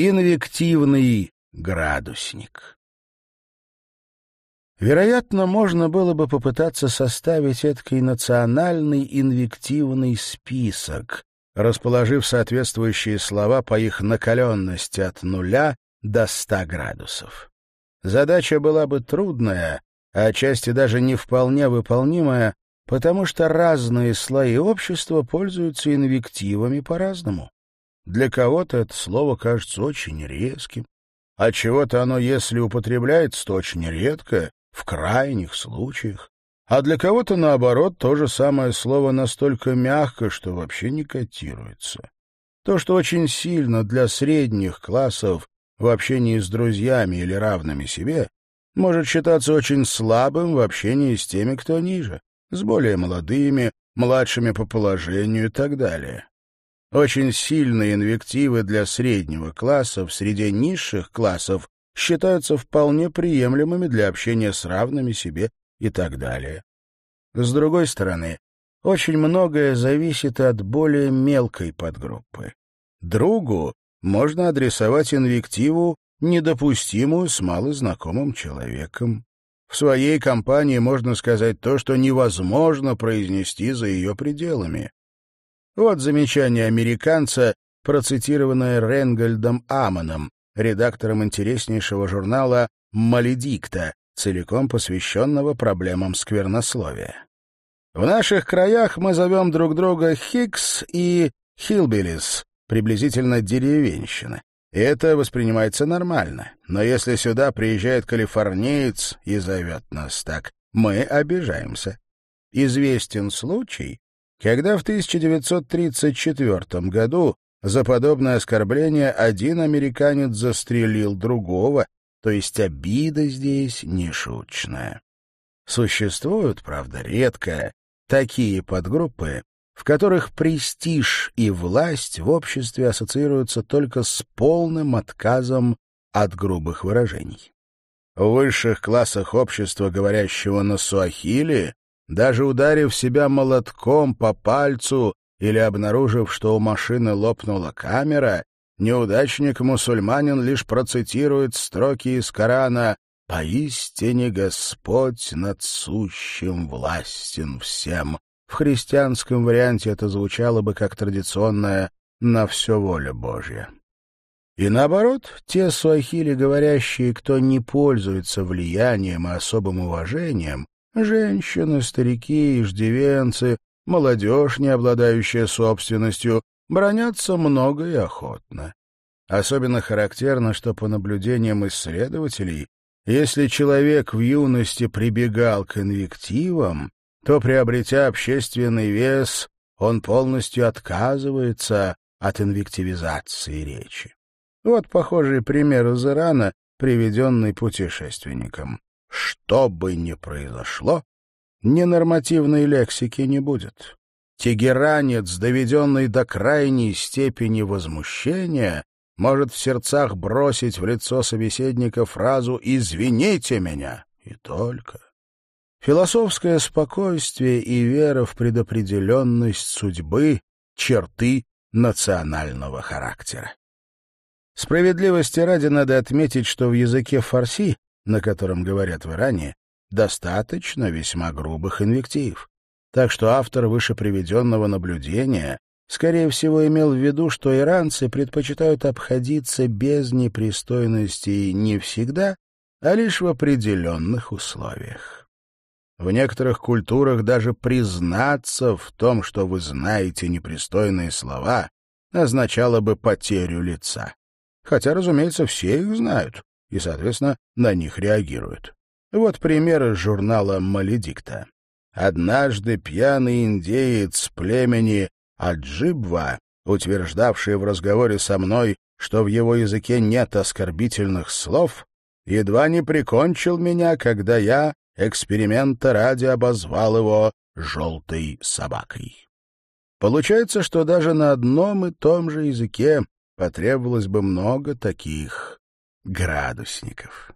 Инвективный градусник. Вероятно, можно было бы попытаться составить эткий национальный инвективный список, расположив соответствующие слова по их накаленности от нуля до ста градусов. Задача была бы трудная, а отчасти даже не вполне выполнимая, потому что разные слои общества пользуются инвективами по-разному. Для кого-то это слово кажется очень резким, а чего-то оно, если употребляется, то очень редко, в крайних случаях. А для кого-то, наоборот, то же самое слово настолько мягко, что вообще не котируется. То, что очень сильно для средних классов в общении с друзьями или равными себе, может считаться очень слабым в общении с теми, кто ниже, с более молодыми, младшими по положению и так далее. Очень сильные инвективы для среднего класса в среде низших классов считаются вполне приемлемыми для общения с равными себе и так далее. С другой стороны, очень многое зависит от более мелкой подгруппы. Другу можно адресовать инвективу, недопустимую с малознакомым человеком. В своей компании можно сказать то, что невозможно произнести за ее пределами. Вот замечание американца, процитированное Рейнгольдом Аманом, редактором интереснейшего журнала «Maledicta», целиком посвященного проблемам сквернословия. В наших краях мы зовем друг друга hicks и hillbillies, приблизительно деревенщина. И это воспринимается нормально. Но если сюда приезжает калифорниец и зовет нас так, мы обижаемся. Известен случай, когда в 1934 году за подобное оскорбление один американец застрелил другого, то есть обида здесь нешуточная. Существуют, правда, редко такие подгруппы, в которых престиж и власть в обществе ассоциируются только с полным отказом от грубых выражений. В высших классах общества, говорящего на суахили, даже ударив себя молотком по пальцу или обнаружив, что у машины лопнула камера, неудачник-мусульманин лишь процитирует строки из Корана «Поистине Господь над сущим властен всем». В христианском варианте это звучало бы как традиционное «на все воля Божья». И наоборот, те суахили, говорящие, кто не пользуется влиянием и особым уважением, Женщины, старики, иждивенцы, молодежь, не обладающая собственностью, бронятся много и охотно. Особенно характерно, что по наблюдениям исследователей, если человек в юности прибегал к инвективам, то, приобретя общественный вес, он полностью отказывается от инвективизации речи. Вот похожий пример из Ирана, приведенный путешественником. Что бы ни произошло, ненормативной лексики не будет. Тегеранец, доведенный до крайней степени возмущения, может в сердцах бросить в лицо собеседника фразу «извините меня» и только. Философское спокойствие и вера в предопределенность судьбы — черты национального характера. Справедливости ради надо отметить, что в языке фарси на котором говорят в Иране, достаточно весьма грубых инвектив. Так что автор вышеприведенного наблюдения, скорее всего, имел в виду, что иранцы предпочитают обходиться без непристойностей не всегда, а лишь в определенных условиях. В некоторых культурах даже признаться в том, что вы знаете непристойные слова, означало бы потерю лица. Хотя, разумеется, все их знают, и, соответственно, на них реагируют. Вот пример из журнала «Маледикта». Однажды пьяный индеец племени Аджибва, утверждавший в разговоре со мной, что в его языке нет оскорбительных слов, едва не прикончил меня, когда я эксперимента ради обозвал его «желтой собакой». Получается, что даже на одном и том же языке потребовалось бы много таких градусников.